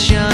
It's.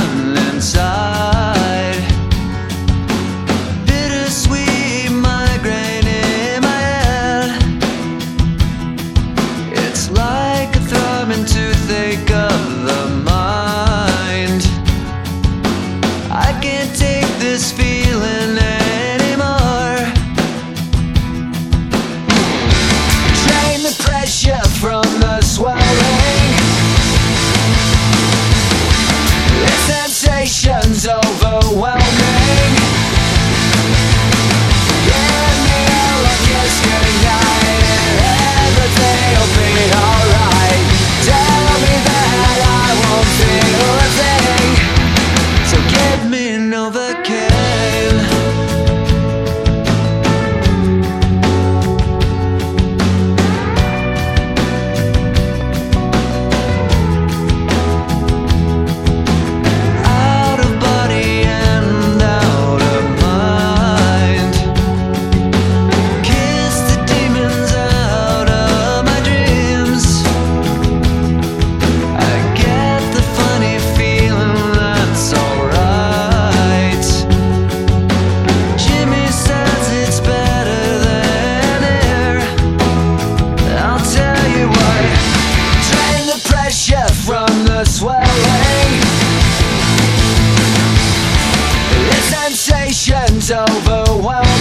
overwhelmed.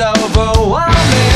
Overwhelming.